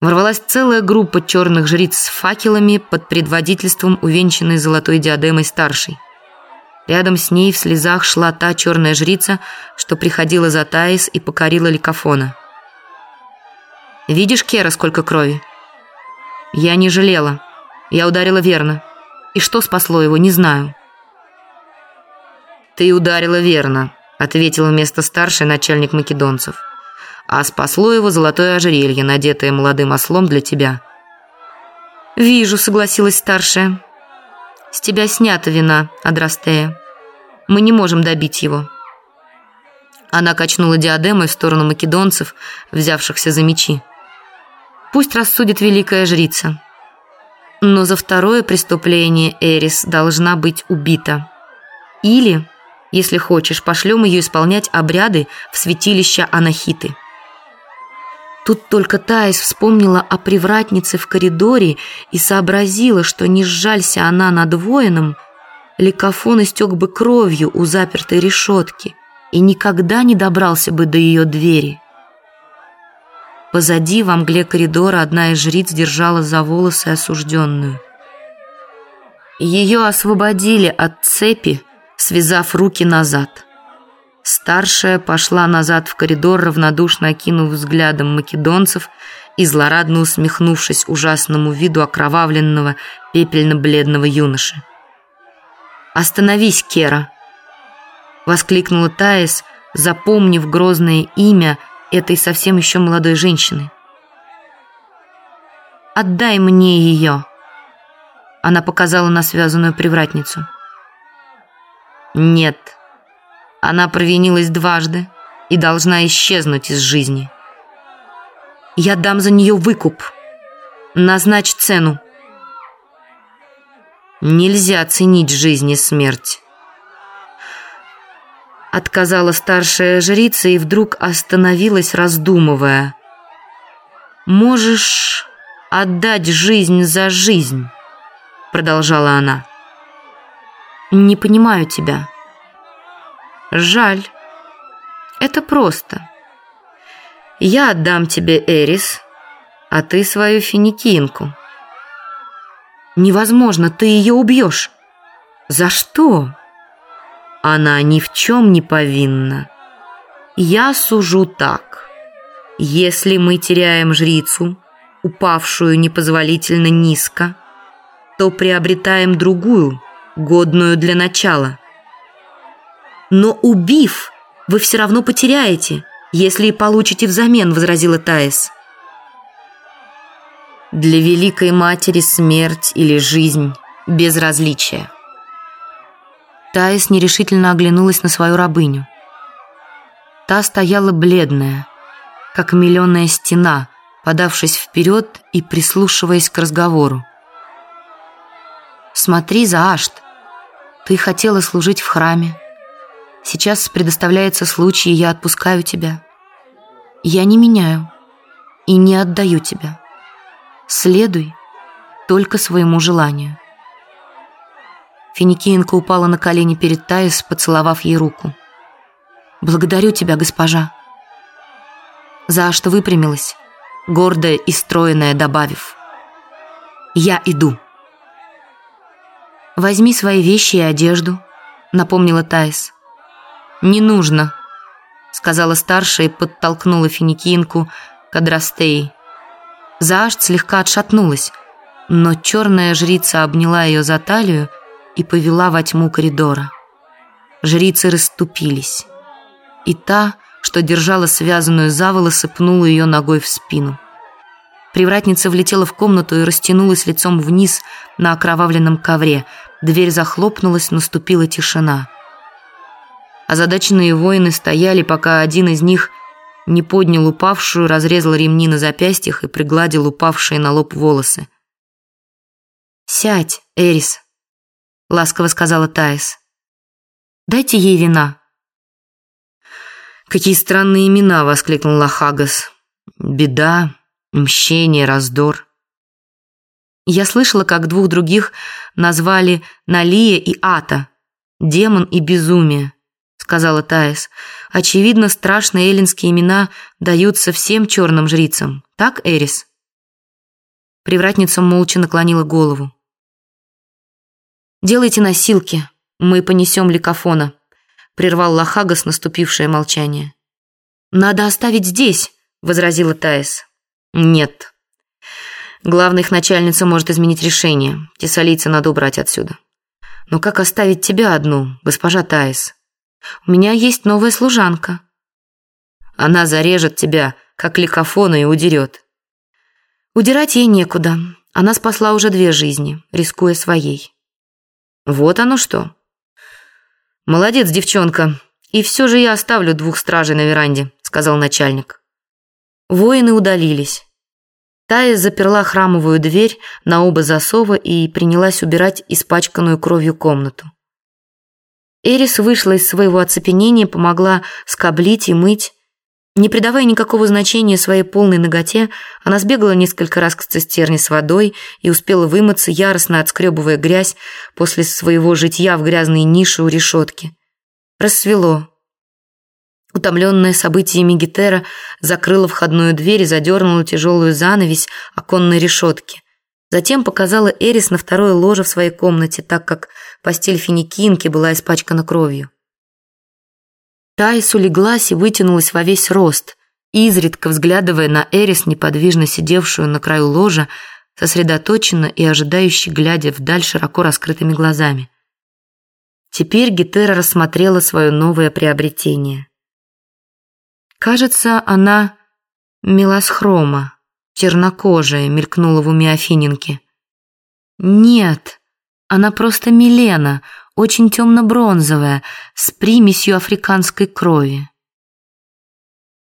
ворвалась целая группа черных жриц с факелами под предводительством увенчанной золотой диадемой старшей. Рядом с ней в слезах шла та черная жрица, что приходила за Таис и покорила Ликофона. «Видишь, Кера, сколько крови?» «Я не жалела. Я ударила верно. И что спасло его, не знаю». «Ты ударила верно», — ответил вместо старшей начальник македонцев а спасло его золотое ожерелье, надетое молодым ослом для тебя». «Вижу», — согласилась старшая. «С тебя снята вина, Адрастея. Мы не можем добить его». Она качнула диадемой в сторону македонцев, взявшихся за мечи. «Пусть рассудит великая жрица. Но за второе преступление Эрис должна быть убита. Или, если хочешь, пошлем ее исполнять обряды в святилище Анахиты». Тут только Таис вспомнила о привратнице в коридоре и сообразила, что не сжалься она над воином, Ликофон истек бы кровью у запертой решетки и никогда не добрался бы до ее двери. Позади в мгле коридора одна из жриц держала за волосы осужденную. Ее освободили от цепи, связав руки назад – Старшая пошла назад в коридор, равнодушно окинув взглядом македонцев и злорадно усмехнувшись ужасному виду окровавленного пепельно-бледного юноши. «Остановись, Кера!» — воскликнула Таис, запомнив грозное имя этой совсем еще молодой женщины. «Отдай мне ее!» Она показала на связанную привратницу. «Нет!» Она провинилась дважды и должна исчезнуть из жизни. Я дам за нее выкуп. Назначь цену. Нельзя ценить жизнь и смерть. Отказала старшая жрица и вдруг остановилась, раздумывая. «Можешь отдать жизнь за жизнь», — продолжала она. «Не понимаю тебя». Жаль. Это просто. Я отдам тебе Эрис, а ты свою финикинку. Невозможно, ты ее убьешь. За что? Она ни в чем не повинна. Я сужу так. Если мы теряем жрицу, упавшую непозволительно низко, то приобретаем другую, годную для начала – «Но убив, вы все равно потеряете, если и получите взамен», — возразила Таис. «Для Великой Матери смерть или жизнь — безразличие». Таис нерешительно оглянулась на свою рабыню. Та стояла бледная, как миллионная стена, подавшись вперед и прислушиваясь к разговору. «Смотри за Ашт. Ты хотела служить в храме, Сейчас предоставляется случай, и я отпускаю тебя. Я не меняю и не отдаю тебя. Следуй только своему желанию. Финикиенко упала на колени перед Таис, поцеловав ей руку. «Благодарю тебя, госпожа». За что выпрямилась, гордая и стройная, добавив. «Я иду». «Возьми свои вещи и одежду», — напомнила Таис. «Не нужно», — сказала старшая и подтолкнула финикинку к Адрастеи. Заашт слегка отшатнулась, но черная жрица обняла ее за талию и повела во тьму коридора. Жрицы расступились, и та, что держала связанную за волосы, пнула ее ногой в спину. Привратница влетела в комнату и растянулась лицом вниз на окровавленном ковре. Дверь захлопнулась, наступила тишина. Озадаченные воины стояли, пока один из них не поднял упавшую, разрезал ремни на запястьях и пригладил упавшие на лоб волосы. «Сядь, Эрис», — ласково сказала Таис. «Дайте ей вина». «Какие странные имена!» — воскликнул Лахагас. «Беда, мщение, раздор». Я слышала, как двух других назвали Налия и Ата, демон и безумие сказала Таис. «Очевидно, страшные эллинские имена даются всем черным жрицам. Так, Эрис?» Привратница молча наклонила голову. «Делайте носилки, мы понесем ликофона», прервал Лохагас наступившее молчание. «Надо оставить здесь», — возразила Таис. «Нет. Главная их начальница может изменить решение. Тессалийца надо убрать отсюда. Но как оставить тебя одну, госпожа Таис? У меня есть новая служанка». «Она зарежет тебя, как ликофона, и удерет». Удирать ей некуда. Она спасла уже две жизни, рискуя своей. Вот оно что. Молодец, девчонка. И все же я оставлю двух стражей на веранде, сказал начальник. Воины удалились. Тая заперла храмовую дверь на оба засова и принялась убирать испачканную кровью комнату. Эрис вышла из своего оцепенения, помогла скоблить и мыть, не придавая никакого значения своей полной ноготе, она сбегала несколько раз к цистерне с водой и успела вымыться, яростно отскребывая грязь после своего житья в грязной нише у решетки. Рассвело. Утомленная событиями Гетера закрыла входную дверь и задернула тяжелую занавесь оконной решетки. Затем показала Эрис на второе ложе в своей комнате, так как постель финикинки была испачкана кровью. Тайс улеглась и вытянулась во весь рост, изредка взглядывая на Эрис, неподвижно сидевшую на краю ложа, сосредоточенно и ожидающе глядя вдаль широко раскрытыми глазами. Теперь Гетера рассмотрела свое новое приобретение. Кажется, она мелосхрома, чернокожая, мелькнула в уме Афиненки. Нет, она просто Милена, очень темно-бронзовая, с примесью африканской крови.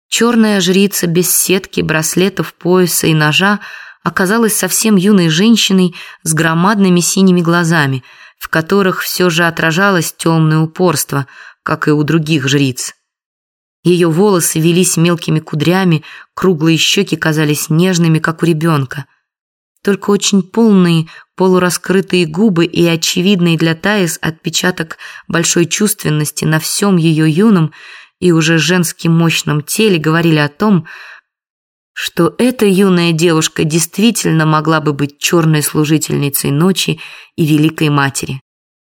Черная жрица без сетки, браслетов, пояса и ножа оказалась совсем юной женщиной с громадными синими глазами, в которых все же отражалось темное упорство, как и у других жриц. Ее волосы велись мелкими кудрями, круглые щеки казались нежными, как у ребенка. Только очень полные, полураскрытые губы и очевидный для Таис отпечаток большой чувственности на всем ее юном и уже женским мощном теле говорили о том, что эта юная девушка действительно могла бы быть черной служительницей ночи и великой матери.